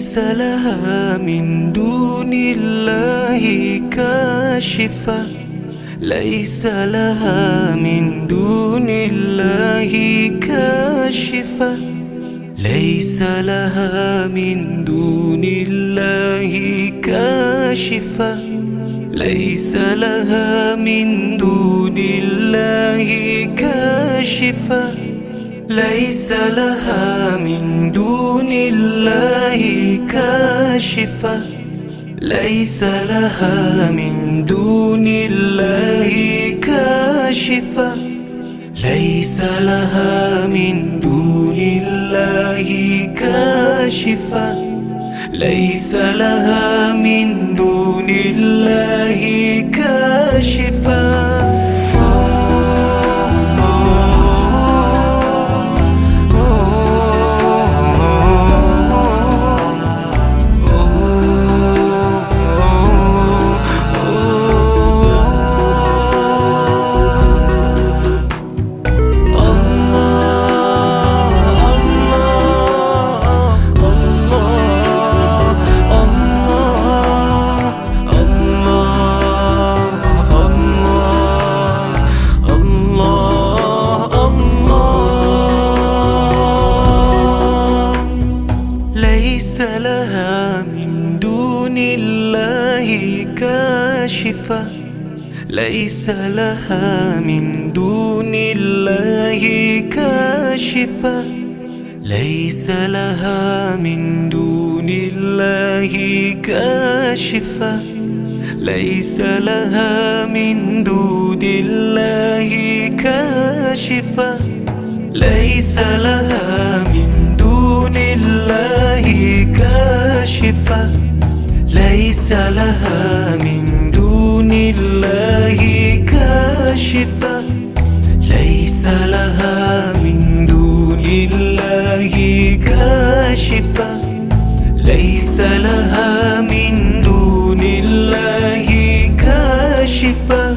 ليس لها من دون الله كاشفة. ليس لها من دون الله كاشفة. ليس لها من دون الله كاشفة. ليس لها من دون الله كاشفة. ليس لها من دون الله كاشفة. ليس لها من دون الله كاشفة. ليس لها من دون الله كاشفة. ليس لها من دون الله كاشفة. الله كاشفة ليس لها من دون الله كاشفة. ليس لها من دون الله كاشفة ليس لها من دون الله كاشفة. ليس لها من دون الله كاشفة. ليس لها من دون الله كاشفة. ليس لها من دون الله كاشفة. ليس لها من دون الله كاشفة.